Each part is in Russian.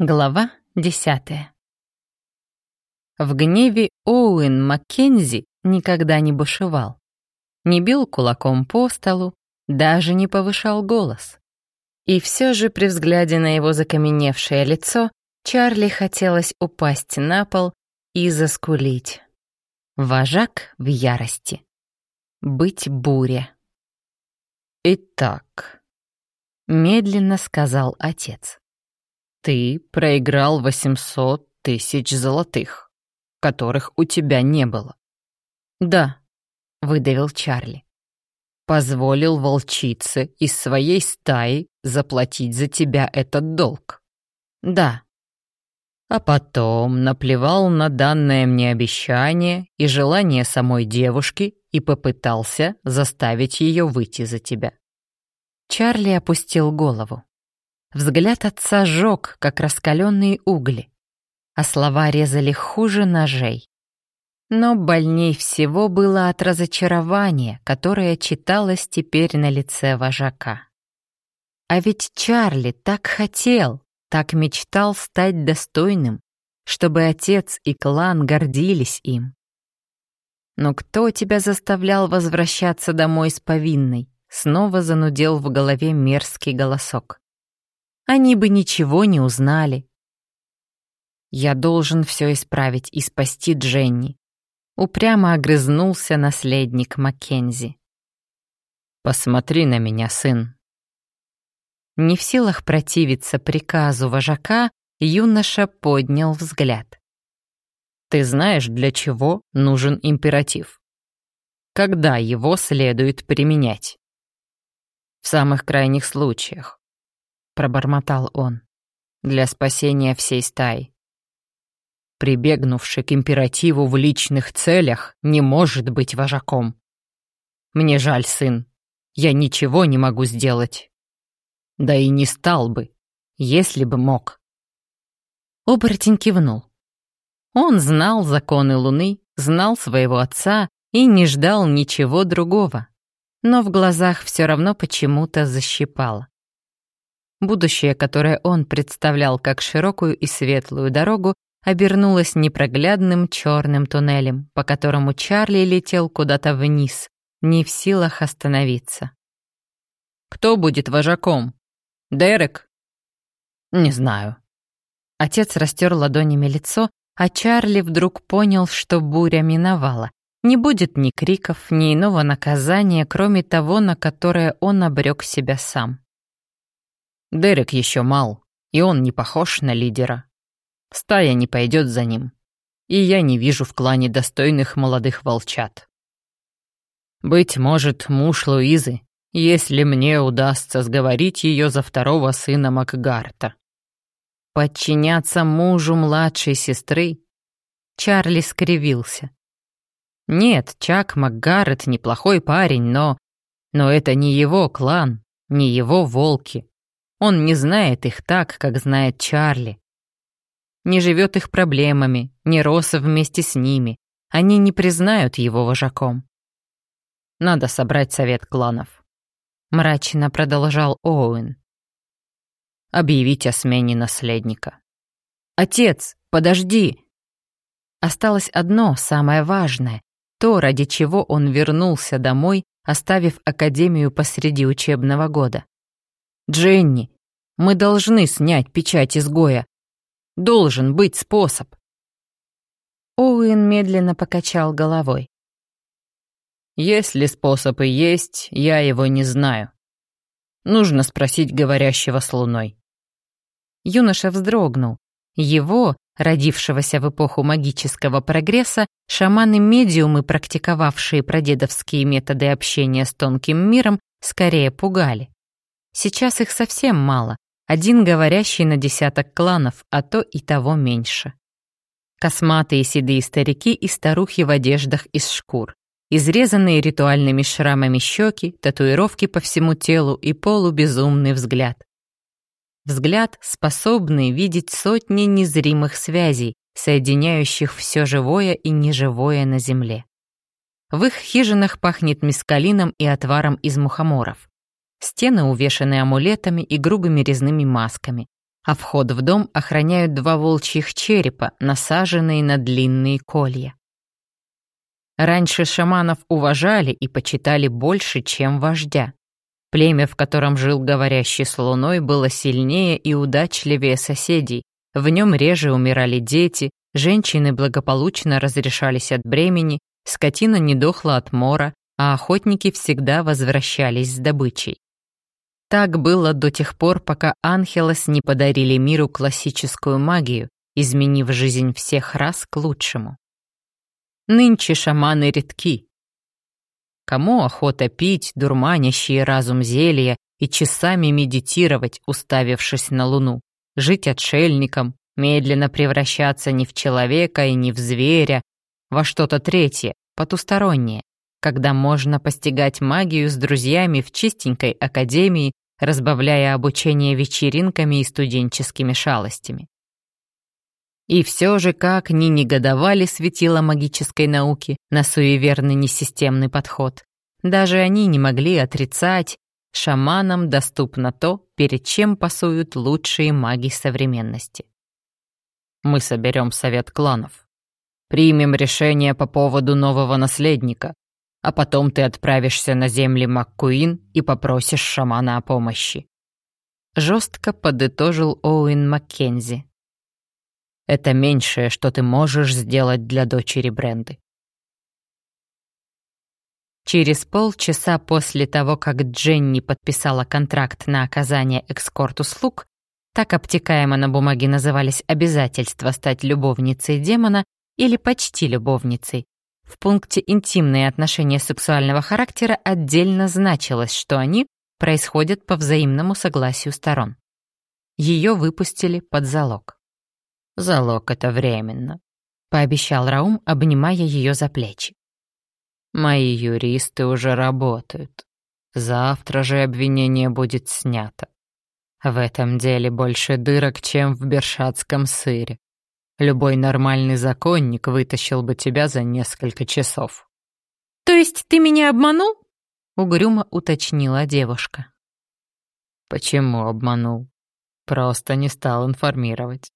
Глава десятая. В гневе Оуэн Маккензи никогда не бушевал. Не бил кулаком по столу, даже не повышал голос. И все же при взгляде на его закаменевшее лицо Чарли хотелось упасть на пол и заскулить. Вожак в ярости. Быть буря. «Итак», — медленно сказал отец. Ты проиграл 800 тысяч золотых, которых у тебя не было. Да, выдавил Чарли. Позволил волчице из своей стаи заплатить за тебя этот долг. Да. А потом наплевал на данное мне обещание и желание самой девушки и попытался заставить ее выйти за тебя. Чарли опустил голову. Взгляд отца жёг, как раскаленные угли, а слова резали хуже ножей. Но больней всего было от разочарования, которое читалось теперь на лице вожака. А ведь Чарли так хотел, так мечтал стать достойным, чтобы отец и клан гордились им. Но кто тебя заставлял возвращаться домой с повинной? Снова занудел в голове мерзкий голосок они бы ничего не узнали. Я должен все исправить и спасти Дженни. Упрямо огрызнулся наследник Маккензи. «Посмотри на меня, сын». Не в силах противиться приказу вожака, юноша поднял взгляд. «Ты знаешь, для чего нужен императив? Когда его следует применять?» «В самых крайних случаях. — пробормотал он, — «для спасения всей стаи. Прибегнувший к императиву в личных целях не может быть вожаком. Мне жаль, сын, я ничего не могу сделать. Да и не стал бы, если бы мог». Оборотень кивнул. Он знал законы Луны, знал своего отца и не ждал ничего другого. Но в глазах все равно почему-то защипало. Будущее, которое он представлял как широкую и светлую дорогу, обернулось непроглядным черным туннелем, по которому Чарли летел куда-то вниз, не в силах остановиться. «Кто будет вожаком? Дерек?» «Не знаю». Отец растер ладонями лицо, а Чарли вдруг понял, что буря миновала. Не будет ни криков, ни иного наказания, кроме того, на которое он обрек себя сам. Дерек еще мал, и он не похож на лидера. Стая не пойдет за ним, и я не вижу в клане достойных молодых волчат. Быть может, муж Луизы, если мне удастся сговорить ее за второго сына Макгарта. Подчиняться мужу младшей сестры? Чарли скривился. Нет, Чак Макгарет неплохой парень, но... Но это не его клан, не его волки. Он не знает их так, как знает Чарли. Не живет их проблемами, не рос вместе с ними. Они не признают его вожаком. Надо собрать совет кланов. Мрачно продолжал Оуэн. Объявить о смене наследника. «Отец, подожди!» Осталось одно, самое важное, то, ради чего он вернулся домой, оставив Академию посреди учебного года. «Дженни, мы должны снять печать изгоя. Должен быть способ. Оуэн медленно покачал головой. Если способ и есть, я его не знаю. Нужно спросить говорящего с луной. Юноша вздрогнул. Его, родившегося в эпоху магического прогресса, шаманы-медиумы, практиковавшие прадедовские методы общения с тонким миром, скорее пугали. Сейчас их совсем мало, один говорящий на десяток кланов, а то и того меньше. Косматые седые старики и старухи в одеждах из шкур. Изрезанные ритуальными шрамами щеки, татуировки по всему телу и полубезумный взгляд. Взгляд, способный видеть сотни незримых связей, соединяющих все живое и неживое на Земле. В их хижинах пахнет мискалином и отваром из мухоморов. Стены увешаны амулетами и грубыми резными масками. а вход в дом охраняют два волчьих черепа, насаженные на длинные колья. Раньше шаманов уважали и почитали больше, чем вождя. Племя, в котором жил говорящий с луной, было сильнее и удачливее соседей, в нем реже умирали дети, женщины благополучно разрешались от бремени, скотина не дохла от мора, а охотники всегда возвращались с добычей. Так было до тех пор, пока Анхелос не подарили миру классическую магию, изменив жизнь всех рас к лучшему. Нынче шаманы редки. Кому охота пить дурманящие разум зелья и часами медитировать, уставившись на луну, жить отшельником, медленно превращаться не в человека и не в зверя, во что-то третье, потустороннее, когда можно постигать магию с друзьями в чистенькой академии, разбавляя обучение вечеринками и студенческими шалостями. И все же, как ни негодовали светила магической науки на суеверный несистемный подход, даже они не могли отрицать, шаманам доступно то, перед чем пасуют лучшие маги современности. Мы соберем совет кланов. Примем решение по поводу нового наследника, а потом ты отправишься на земли МакКуин и попросишь шамана о помощи. Жестко подытожил Оуэн Маккензи. Это меньшее, что ты можешь сделать для дочери Бренды. Через полчаса после того, как Дженни подписала контракт на оказание экскорт-услуг, так обтекаемо на бумаге назывались обязательства стать любовницей демона или почти любовницей, в пункте «Интимные отношения сексуального характера» отдельно значилось, что они происходят по взаимному согласию сторон. Ее выпустили под залог. «Залог — это временно», — пообещал Раум, обнимая ее за плечи. «Мои юристы уже работают. Завтра же обвинение будет снято. В этом деле больше дырок, чем в бершатском сыре. Любой нормальный законник вытащил бы тебя за несколько часов. «То есть ты меня обманул?» — угрюмо уточнила девушка. «Почему обманул? Просто не стал информировать».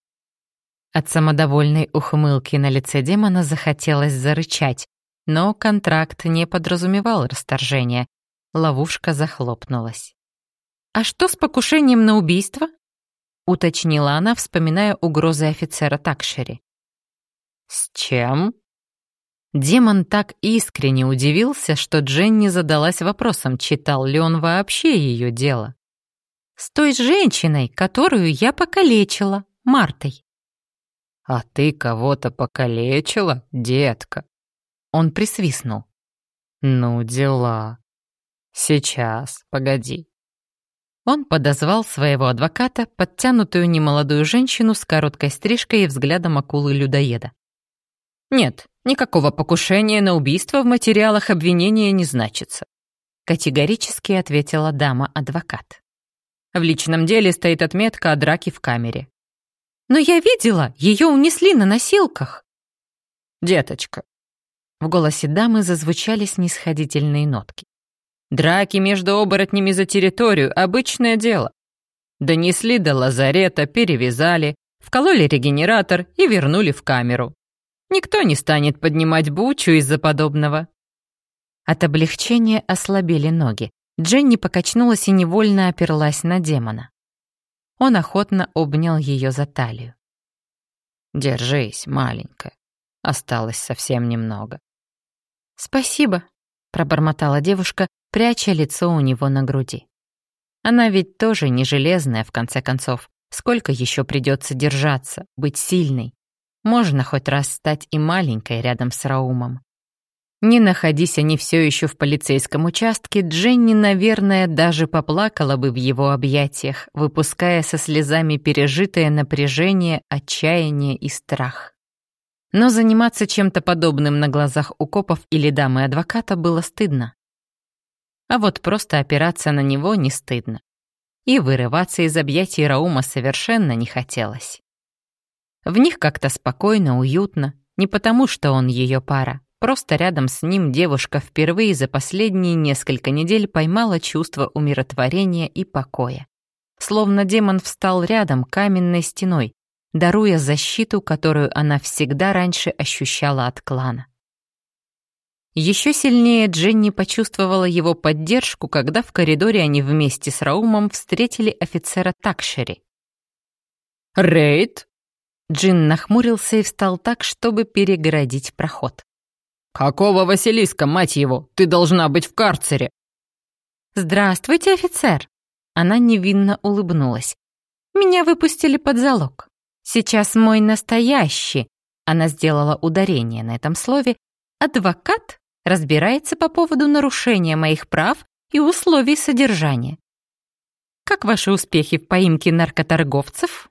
От самодовольной ухмылки на лице демона захотелось зарычать, но контракт не подразумевал расторжения. Ловушка захлопнулась. «А что с покушением на убийство?» Уточнила она, вспоминая угрозы офицера Такшери. «С чем?» Демон так искренне удивился, что Дженни задалась вопросом, читал ли он вообще ее дело. «С той женщиной, которую я покалечила, Мартой». «А ты кого-то покалечила, детка?» Он присвистнул. «Ну, дела. Сейчас, погоди. Он подозвал своего адвоката, подтянутую немолодую женщину с короткой стрижкой и взглядом акулы-людоеда. «Нет, никакого покушения на убийство в материалах обвинения не значится», категорически ответила дама-адвокат. В личном деле стоит отметка о драке в камере. «Но я видела, ее унесли на носилках». «Деточка». В голосе дамы зазвучали снисходительные нотки. Драки между оборотнями за территорию — обычное дело. Донесли до лазарета, перевязали, вкололи регенератор и вернули в камеру. Никто не станет поднимать бучу из-за подобного. От облегчения ослабели ноги. Дженни покачнулась и невольно оперлась на демона. Он охотно обнял ее за талию. «Держись, маленькая. Осталось совсем немного». «Спасибо», — пробормотала девушка, пряча лицо у него на груди. Она ведь тоже не железная, в конце концов. Сколько еще придется держаться, быть сильной? Можно хоть раз стать и маленькой рядом с Раумом. Не находись они все еще в полицейском участке, Дженни, наверное, даже поплакала бы в его объятиях, выпуская со слезами пережитое напряжение, отчаяние и страх. Но заниматься чем-то подобным на глазах у копов или дамы-адвоката было стыдно. А вот просто опираться на него не стыдно. И вырываться из объятий Раума совершенно не хотелось. В них как-то спокойно, уютно, не потому что он ее пара, просто рядом с ним девушка впервые за последние несколько недель поймала чувство умиротворения и покоя. словно демон встал рядом каменной стеной, даруя защиту, которую она всегда раньше ощущала от клана. Еще сильнее Дженни почувствовала его поддержку, когда в коридоре они вместе с Раумом встретили офицера Такшери. «Рейд?» Джин нахмурился и встал так, чтобы перегородить проход. «Какого Василиска, мать его? Ты должна быть в карцере!» «Здравствуйте, офицер!» Она невинно улыбнулась. «Меня выпустили под залог. Сейчас мой настоящий, она сделала ударение на этом слове, адвокат разбирается по поводу нарушения моих прав и условий содержания. Как ваши успехи в поимке наркоторговцев?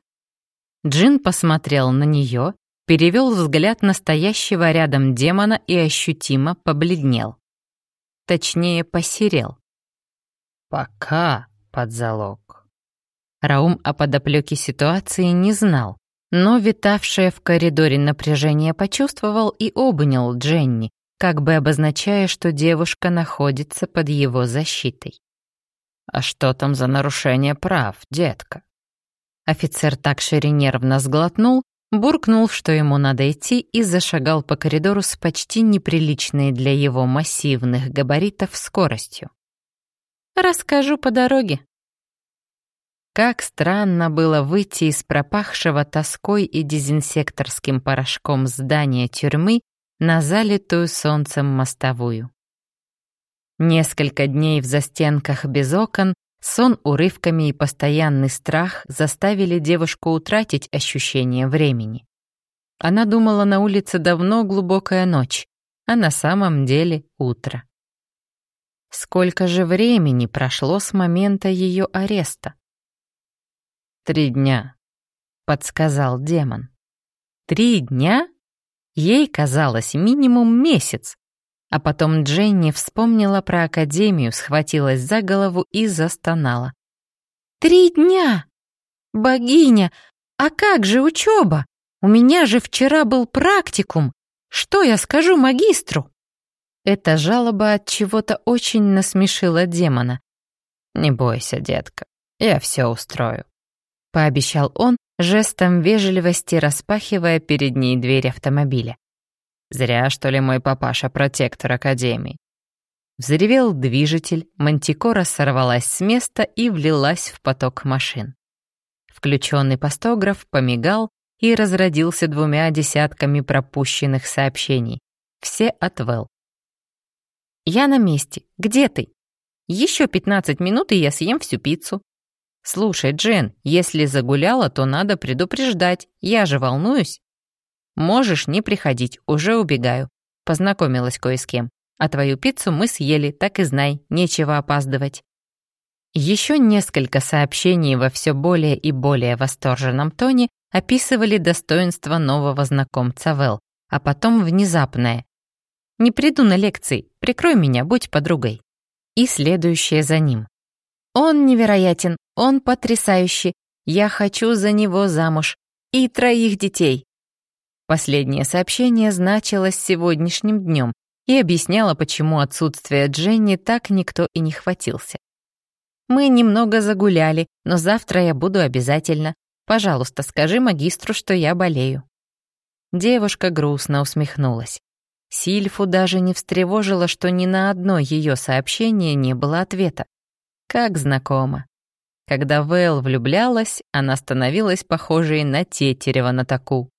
Джин посмотрел на нее, перевел взгляд настоящего рядом демона и ощутимо побледнел. Точнее, посерел. Пока под залог. Раум о подоплеке ситуации не знал, но витавшее в коридоре напряжение почувствовал и обнял Дженни, как бы обозначая, что девушка находится под его защитой. «А что там за нарушение прав, детка?» Офицер такшери нервно сглотнул, буркнул, что ему надо идти, и зашагал по коридору с почти неприличной для его массивных габаритов скоростью. «Расскажу по дороге», как странно было выйти из пропахшего тоской и дезинсекторским порошком здания тюрьмы на залитую солнцем мостовую. Несколько дней в застенках без окон, сон урывками и постоянный страх заставили девушку утратить ощущение времени. Она думала, на улице давно глубокая ночь, а на самом деле утро. Сколько же времени прошло с момента ее ареста? «Три дня», — подсказал демон. «Три дня?» Ей казалось минимум месяц. А потом Дженни вспомнила про академию, схватилась за голову и застонала. «Три дня! Богиня, а как же учеба? У меня же вчера был практикум. Что я скажу магистру?» Эта жалоба от чего-то очень насмешила демона. «Не бойся, детка, я все устрою» пообещал он, жестом вежливости распахивая перед ней дверь автомобиля. «Зря, что ли, мой папаша протектор Академии?» Взревел движитель, мантикора сорвалась с места и влилась в поток машин. Включенный постограф помигал и разродился двумя десятками пропущенных сообщений. Все от Вэл. «Я на месте. Где ты? Еще 15 минут, и я съем всю пиццу. «Слушай, Джен, если загуляла, то надо предупреждать. Я же волнуюсь». «Можешь не приходить, уже убегаю». Познакомилась кое с кем. А твою пиццу мы съели, так и знай, нечего опаздывать. Еще несколько сообщений во все более и более восторженном тоне описывали достоинства нового знакомца Вэл, а потом внезапное. «Не приду на лекции, прикрой меня, будь подругой». И следующее за ним. Он невероятен, он потрясающий. Я хочу за него замуж. И троих детей. Последнее сообщение значилось сегодняшним днем и объясняло, почему отсутствие Дженни так никто и не хватился. Мы немного загуляли, но завтра я буду обязательно. Пожалуйста, скажи магистру, что я болею. Девушка грустно усмехнулась. Сильфу даже не встревожило, что ни на одно ее сообщение не было ответа. Как знакомо. Когда Вэл влюблялась, она становилась похожей на Тетерева на таку.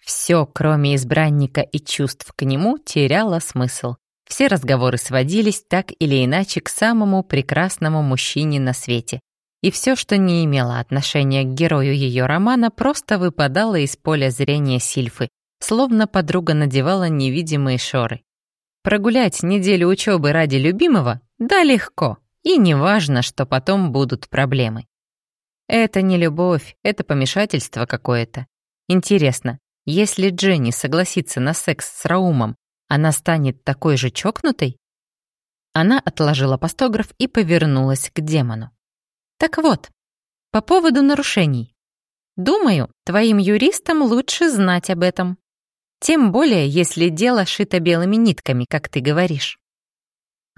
Все, кроме избранника и чувств к нему, теряло смысл. Все разговоры сводились так или иначе к самому прекрасному мужчине на свете. И все, что не имело отношения к герою ее романа, просто выпадало из поля зрения Сильфы, словно подруга надевала невидимые шоры. Прогулять неделю учебы ради любимого? Да легко. И не важно, что потом будут проблемы. Это не любовь, это помешательство какое-то. Интересно, если Дженни согласится на секс с Раумом, она станет такой же чокнутой? Она отложила постограф и повернулась к демону. Так вот, по поводу нарушений. Думаю, твоим юристам лучше знать об этом. Тем более, если дело шито белыми нитками, как ты говоришь.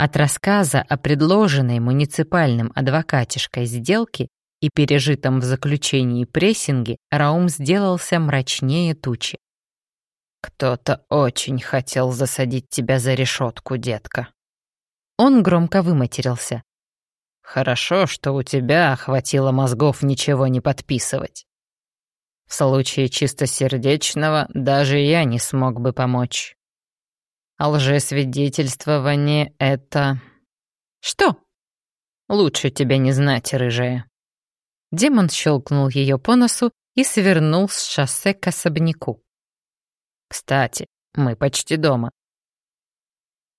От рассказа о предложенной муниципальным адвокатишкой сделке и пережитом в заключении прессинге Раум сделался мрачнее тучи. «Кто-то очень хотел засадить тебя за решетку, детка». Он громко выматерился. «Хорошо, что у тебя хватило мозгов ничего не подписывать. В случае чистосердечного даже я не смог бы помочь. А лжесвидетельствование — это... Что? Лучше тебя не знать, рыжая. Демон щелкнул ее по носу и свернул с шоссе к особняку. Кстати, мы почти дома.